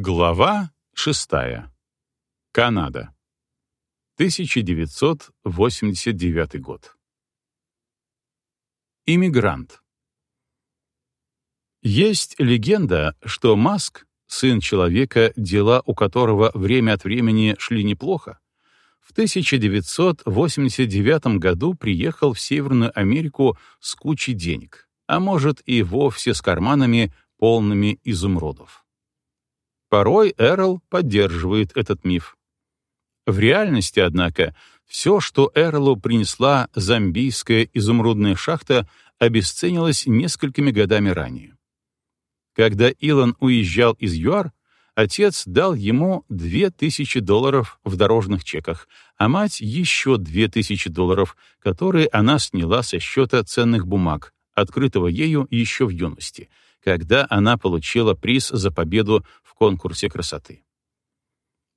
Глава шестая. Канада. 1989 год. Иммигрант. Есть легенда, что Маск, сын человека, дела у которого время от времени шли неплохо, в 1989 году приехал в Северную Америку с кучей денег, а может и вовсе с карманами, полными изумрудов. Порой Эрл поддерживает этот миф. В реальности, однако, все, что Эрлу принесла зомбийская изумрудная шахта, обесценилось несколькими годами ранее. Когда Илон уезжал из ЮАР, отец дал ему 2000 долларов в дорожных чеках, а мать еще 2000 долларов, которые она сняла со счета ценных бумаг, открытого ею еще в юности, когда она получила приз за победу конкурсе красоты.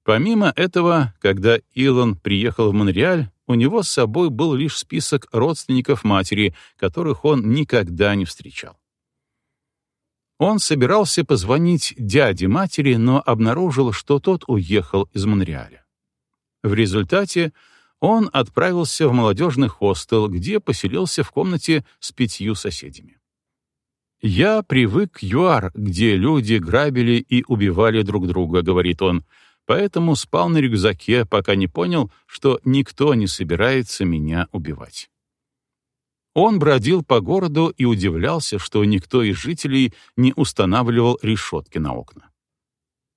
Помимо этого, когда Илон приехал в Монреаль, у него с собой был лишь список родственников матери, которых он никогда не встречал. Он собирался позвонить дяде матери, но обнаружил, что тот уехал из Монреаля. В результате он отправился в молодежный хостел, где поселился в комнате с пятью соседями. «Я привык к ЮАР, где люди грабили и убивали друг друга», — говорит он, «поэтому спал на рюкзаке, пока не понял, что никто не собирается меня убивать». Он бродил по городу и удивлялся, что никто из жителей не устанавливал решетки на окна.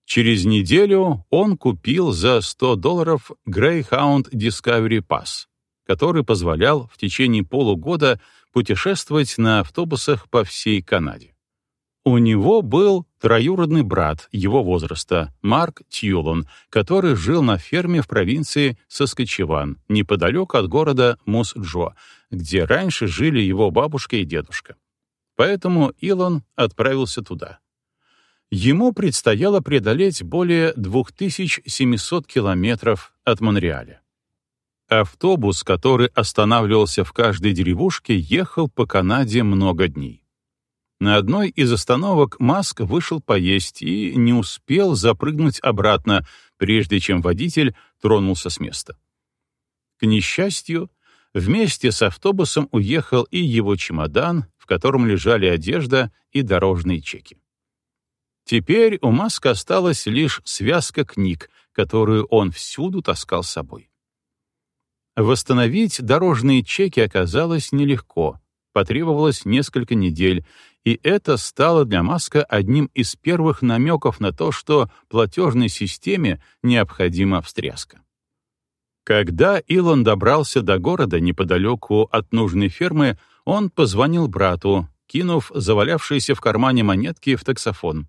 Через неделю он купил за 100 долларов Greyhound Discovery Pass, который позволял в течение полугода путешествовать на автобусах по всей Канаде. У него был троюродный брат его возраста, Марк Тьюлон, который жил на ферме в провинции Соскочеван, неподалеку от города Мус-Джо, где раньше жили его бабушка и дедушка. Поэтому Илон отправился туда. Ему предстояло преодолеть более 2700 километров от Монреаля. Автобус, который останавливался в каждой деревушке, ехал по Канаде много дней. На одной из остановок Маск вышел поесть и не успел запрыгнуть обратно, прежде чем водитель тронулся с места. К несчастью, вместе с автобусом уехал и его чемодан, в котором лежали одежда и дорожные чеки. Теперь у Маска осталась лишь связка книг, которую он всюду таскал с собой. Восстановить дорожные чеки оказалось нелегко, потребовалось несколько недель, и это стало для Маска одним из первых намеков на то, что платежной системе необходима встряска. Когда Илон добрался до города неподалеку от нужной фермы, он позвонил брату, кинув завалявшиеся в кармане монетки в таксофон.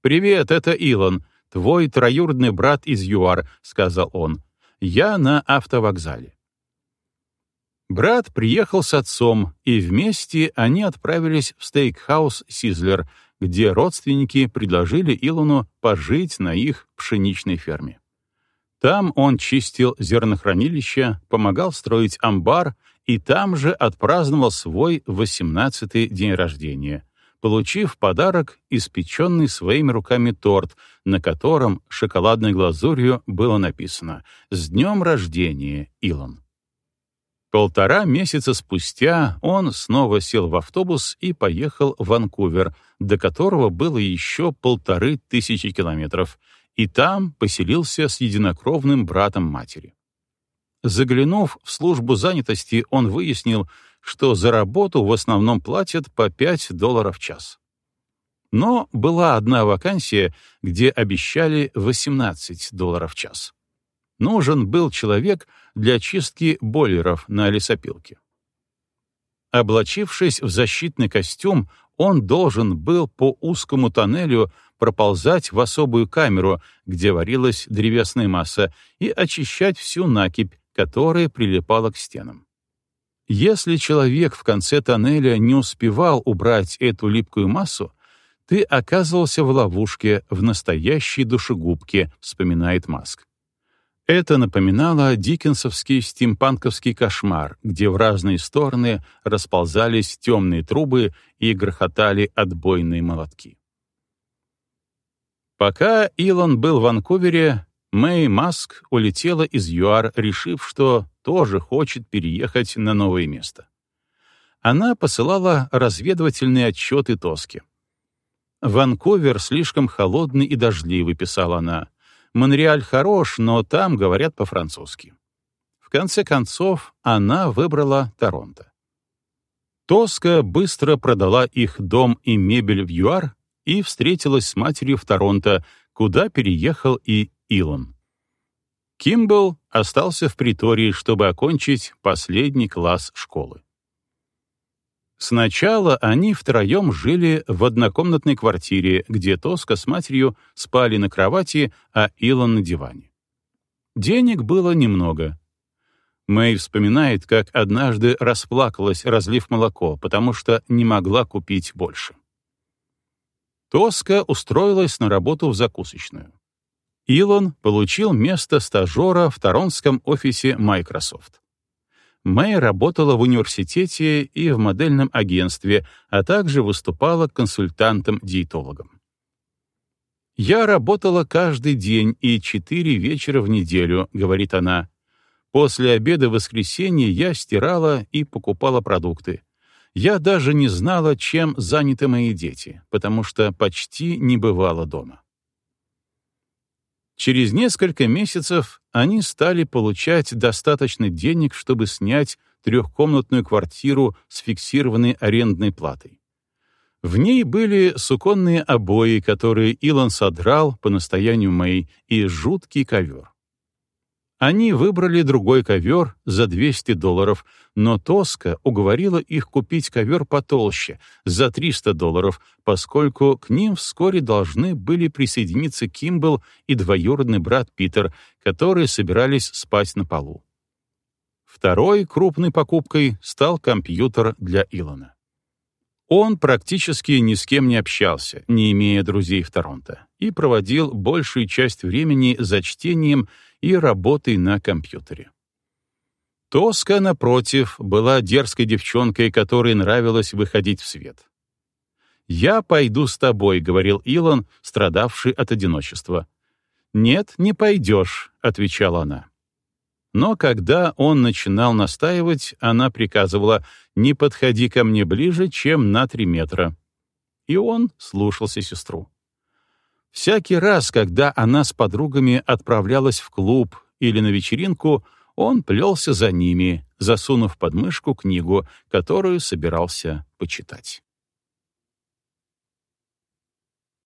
«Привет, это Илон, твой троюродный брат из ЮАР», — сказал он. Я на автовокзале. Брат приехал с отцом, и вместе они отправились в стейкхаус «Сизлер», где родственники предложили Илону пожить на их пшеничной ферме. Там он чистил зернохранилище, помогал строить амбар и там же отпраздновал свой 18-й день рождения — получив в подарок испеченный своими руками торт, на котором шоколадной глазурью было написано «С днем рождения, Илон». Полтора месяца спустя он снова сел в автобус и поехал в Ванкувер, до которого было еще полторы тысячи километров, и там поселился с единокровным братом матери. Заглянув в службу занятости, он выяснил, что за работу в основном платят по 5 долларов в час. Но была одна вакансия, где обещали 18 долларов в час. Нужен был человек для чистки бойлеров на лесопилке. Облачившись в защитный костюм, он должен был по узкому тоннелю проползать в особую камеру, где варилась древесная масса, и очищать всю накипь, которая прилипала к стенам. Если человек в конце тоннеля не успевал убрать эту липкую массу, ты оказывался в ловушке в настоящей душегубке, вспоминает Маск. Это напоминало диккенсовский стимпанковский кошмар, где в разные стороны расползались темные трубы и грохотали отбойные молотки. Пока Илон был в Ванкувере, Мэй Маск улетела из ЮАР, решив, что тоже хочет переехать на новое место. Она посылала разведывательные отчеты Тоске. «Ванкувер слишком холодный и дождливый», — писала она. «Монреаль хорош, но там говорят по-французски». В конце концов, она выбрала Торонто. Тоска быстро продала их дом и мебель в ЮАР и встретилась с матерью в Торонто, куда переехал и Илон. Кимбл остался в притории, чтобы окончить последний класс школы. Сначала они втроем жили в однокомнатной квартире, где Тоска с матерью спали на кровати, а Илон на диване. Денег было немного. Мэй вспоминает, как однажды расплакалась, разлив молоко, потому что не могла купить больше. Тоска устроилась на работу в закусочную. Илон получил место стажера в торонском офисе Microsoft. Мэй работала в университете и в модельном агентстве, а также выступала консультантом-диетологом. «Я работала каждый день и четыре вечера в неделю», — говорит она. «После обеда в воскресенье я стирала и покупала продукты. Я даже не знала, чем заняты мои дети, потому что почти не бывала дома. Через несколько месяцев они стали получать достаточно денег, чтобы снять трехкомнатную квартиру с фиксированной арендной платой. В ней были суконные обои, которые Илон содрал по настоянию Мэй, и жуткий ковер. Они выбрали другой ковер за 200 долларов, но Тоска уговорила их купить ковер потолще, за 300 долларов, поскольку к ним вскоре должны были присоединиться Кимбл и двоюродный брат Питер, которые собирались спать на полу. Второй крупной покупкой стал компьютер для Илона. Он практически ни с кем не общался, не имея друзей в Торонто, и проводил большую часть времени за чтением и работой на компьютере. Тоска, напротив, была дерзкой девчонкой, которой нравилось выходить в свет. «Я пойду с тобой», — говорил Илон, страдавший от одиночества. «Нет, не пойдешь», — отвечала она. Но когда он начинал настаивать, она приказывала «не подходи ко мне ближе, чем на три метра». И он слушался сестру. Всякий раз, когда она с подругами отправлялась в клуб или на вечеринку, он плелся за ними, засунув под мышку книгу, которую собирался почитать.